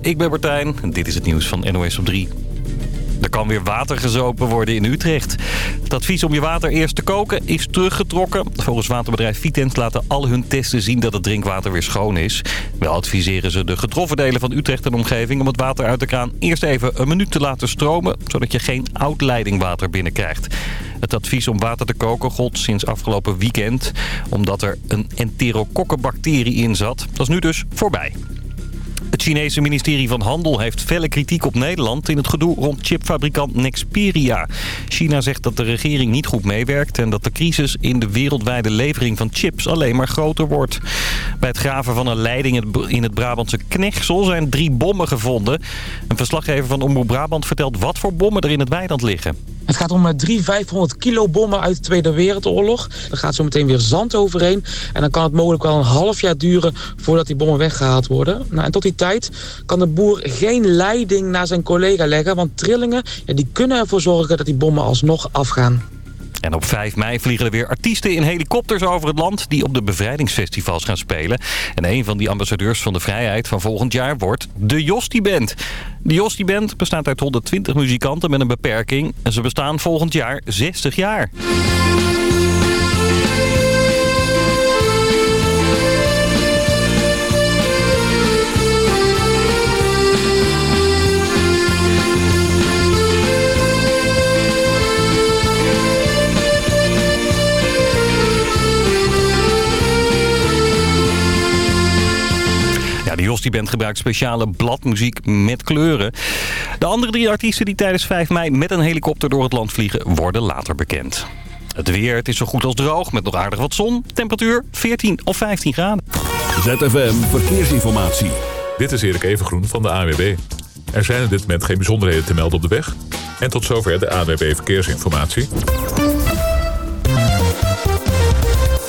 Ik ben Martijn en dit is het nieuws van NOS op 3. Er kan weer water gezopen worden in Utrecht. Het advies om je water eerst te koken is teruggetrokken. Volgens waterbedrijf Vitens laten al hun testen zien dat het drinkwater weer schoon is. Wel adviseren ze de getroffen delen van Utrecht en omgeving... om het water uit de kraan eerst even een minuut te laten stromen... zodat je geen oud leidingwater binnenkrijgt. Het advies om water te koken gold sinds afgelopen weekend... omdat er een enterokokkenbacterie in zat. Dat is nu dus voorbij. Het Chinese ministerie van Handel heeft felle kritiek op Nederland... in het gedoe rond chipfabrikant Nexperia. China zegt dat de regering niet goed meewerkt... en dat de crisis in de wereldwijde levering van chips alleen maar groter wordt. Bij het graven van een leiding in het Brabantse Knechtsel zijn drie bommen gevonden. Een verslaggever van Omroep Brabant vertelt wat voor bommen er in het weiland liggen. Het gaat om 300, 500 kilo bommen uit de Tweede Wereldoorlog. Er gaat zo meteen weer zand overheen. En dan kan het mogelijk wel een half jaar duren voordat die bommen weggehaald worden. Nou, en tot die tijd kan de boer geen leiding naar zijn collega leggen. Want trillingen ja, die kunnen ervoor zorgen dat die bommen alsnog afgaan. En op 5 mei vliegen er weer artiesten in helikopters over het land... die op de bevrijdingsfestivals gaan spelen. En een van die ambassadeurs van de vrijheid van volgend jaar wordt de Josti Band. De Josti Band bestaat uit 120 muzikanten met een beperking. En ze bestaan volgend jaar 60 jaar. Ja, de Josti Band gebruikt speciale bladmuziek met kleuren. De andere drie artiesten die tijdens 5 mei met een helikopter door het land vliegen... worden later bekend. Het weer, het is zo goed als droog met nog aardig wat zon. Temperatuur 14 of 15 graden. ZFM Verkeersinformatie. Dit is Erik Evengroen van de AWB. Er zijn op dit moment geen bijzonderheden te melden op de weg. En tot zover de AWB Verkeersinformatie.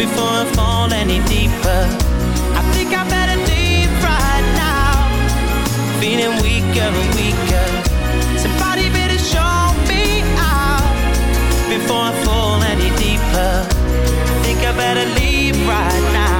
before I fall any deeper. I think I better leave right now, feeling weaker and weaker. Somebody better show me out before I fall any deeper. think I better leave right now,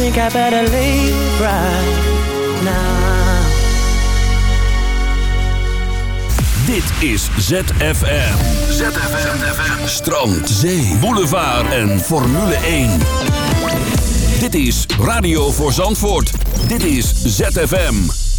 Think I better leave right now. Dit is ZFM. ZFM. Strand, zee, boulevard en Formule 1. Dit is Radio voor Zandvoort. Dit is ZFM.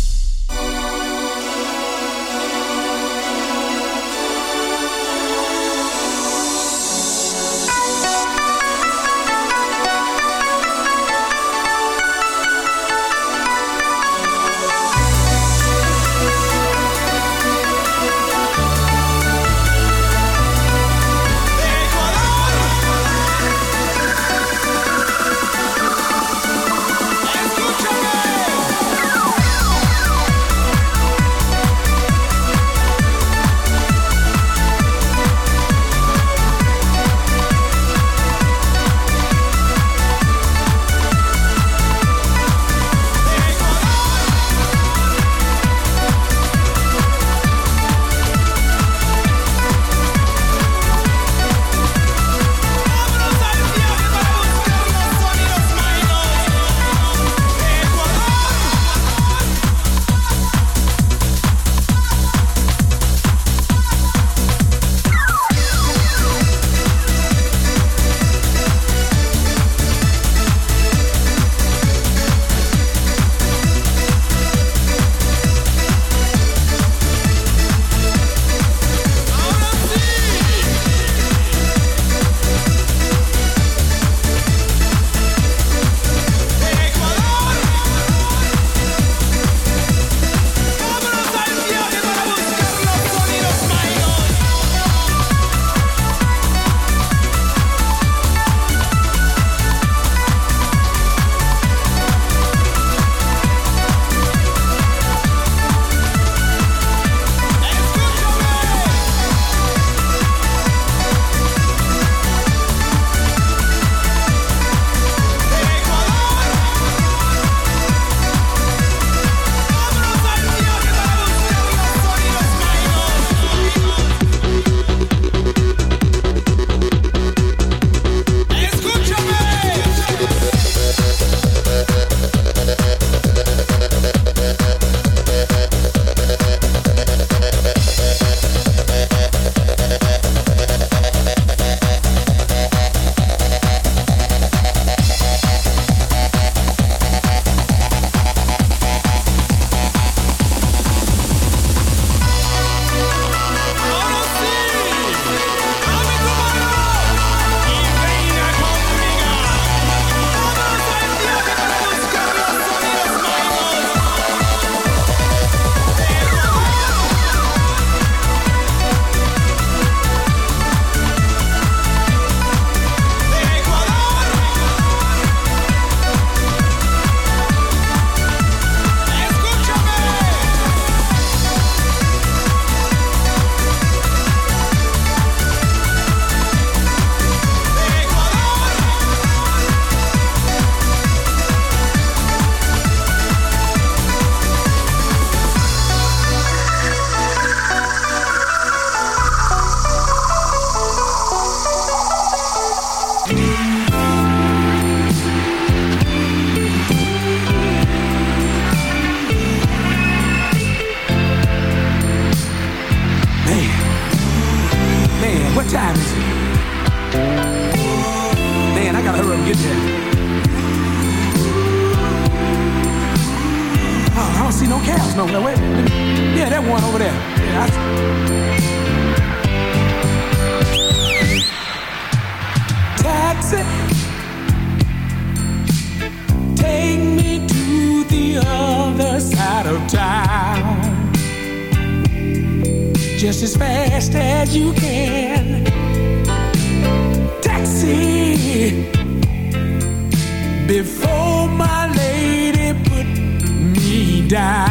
Me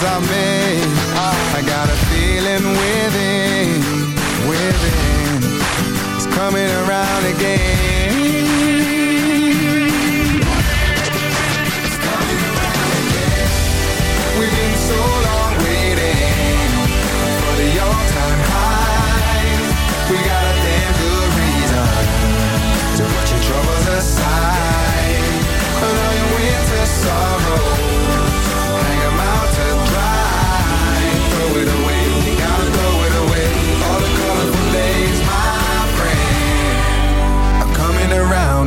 memories I made. I got a feeling within, within, it's coming around again. We've been so long waiting for the all-time. We got a damn good reason to put your troubles aside. And all your winter sorrows,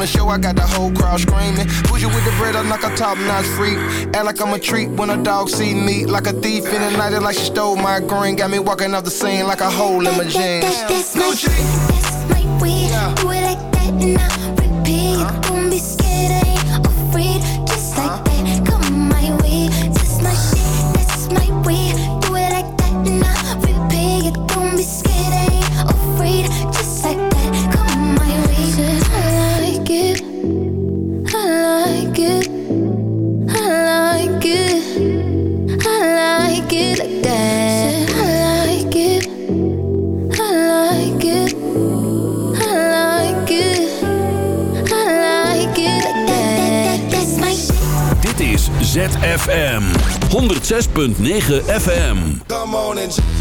the show, I got the whole crowd screaming. Push you with the bread, I'm like a top notch freak. Act like I'm a treat when a dog see me. Like a thief in the night, like she stole my green. Got me walking off the scene like a hole in my jeans. Gucci. 6.9 FM. Come on.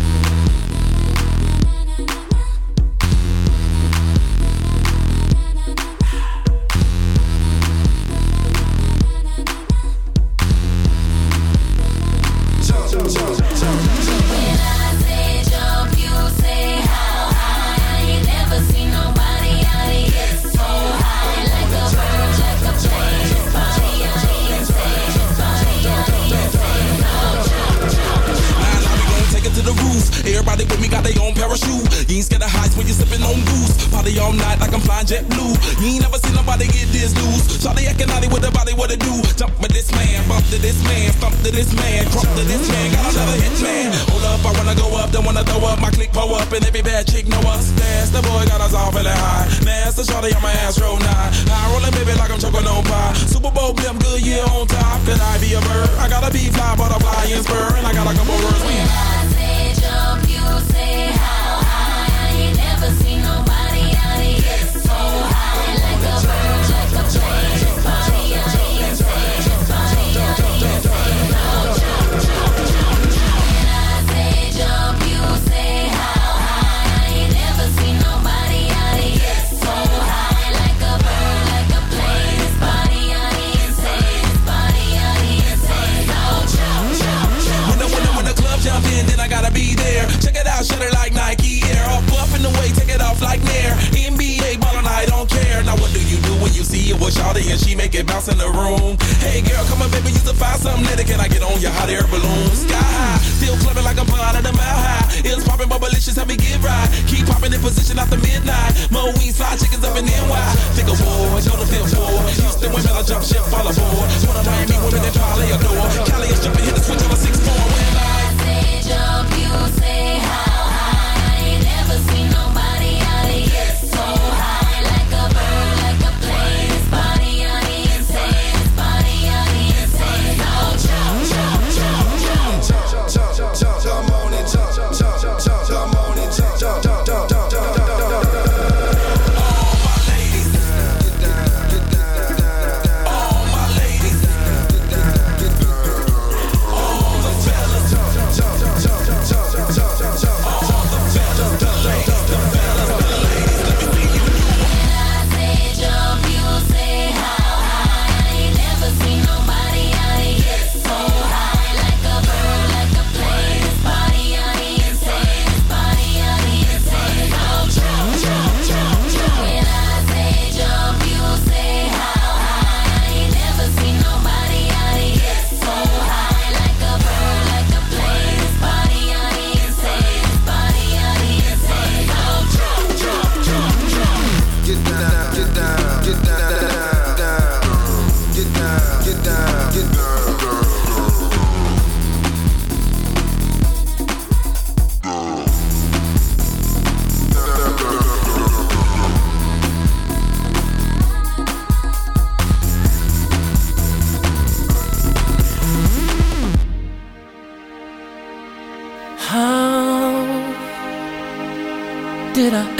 make it bounce in the room. Hey girl, come on baby, you can find something later. Can I get on your hot air balloon? Sky high, still clubbing like I'm blind at a mile high. It's popping, but malicious, help me get right. Keep popping in position after midnight. Mo we slide chickens up in NY. Think of war, know the feel for. Houston women, I jump ship, follow board. One of Miami women that probably adore. Cali is jumping, hit the switch on a six four. When I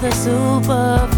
the super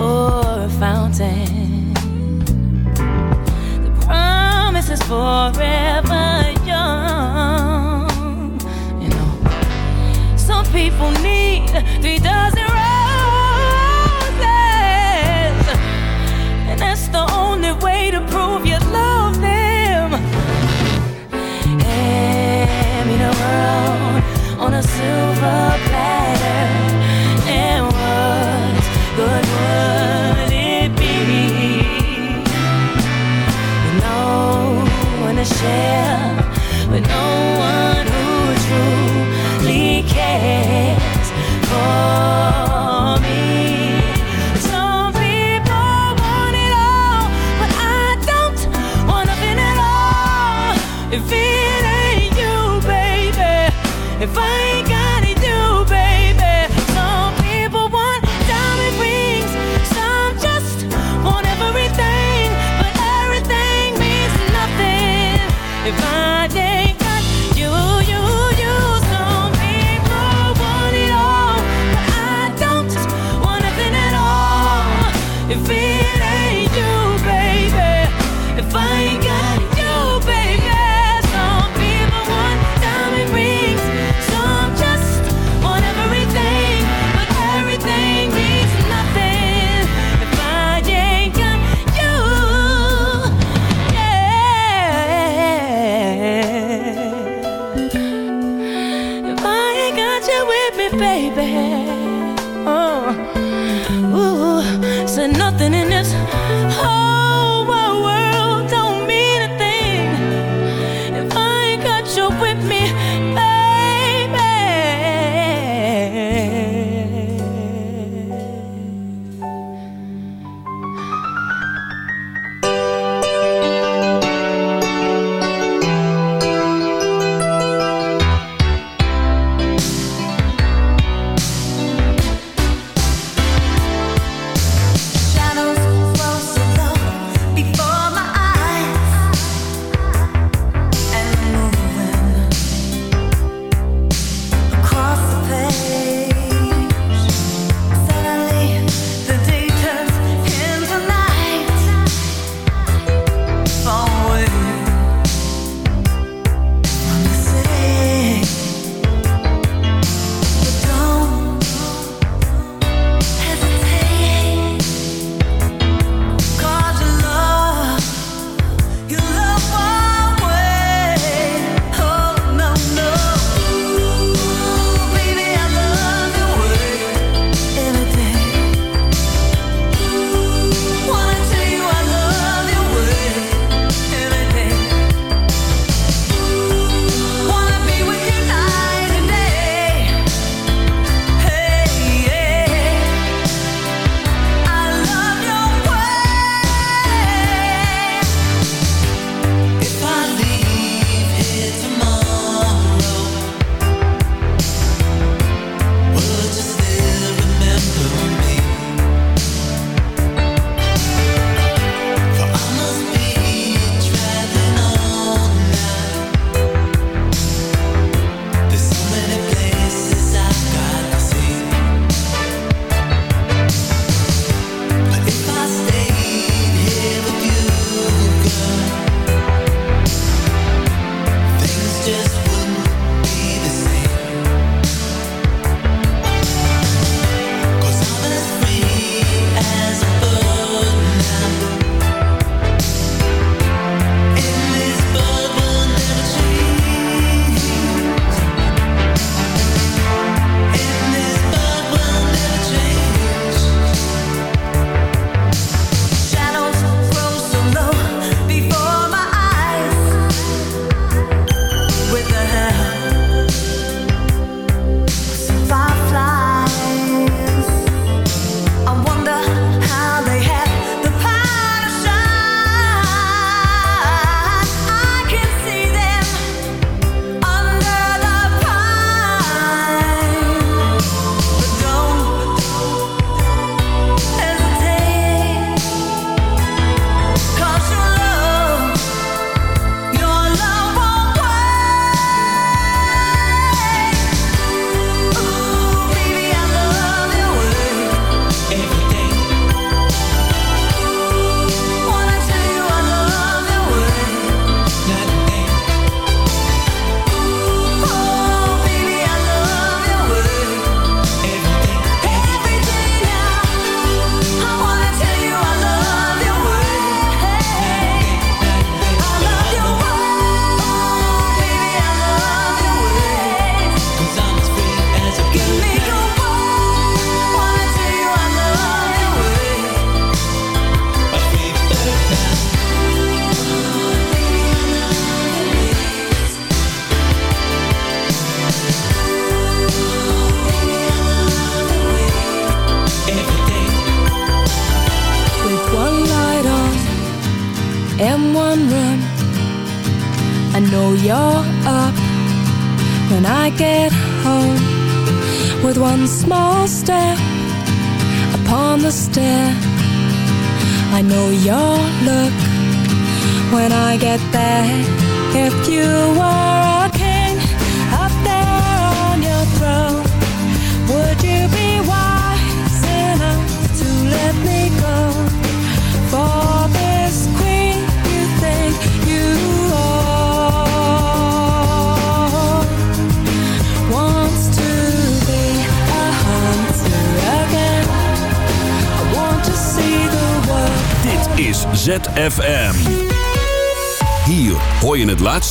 Oh. share.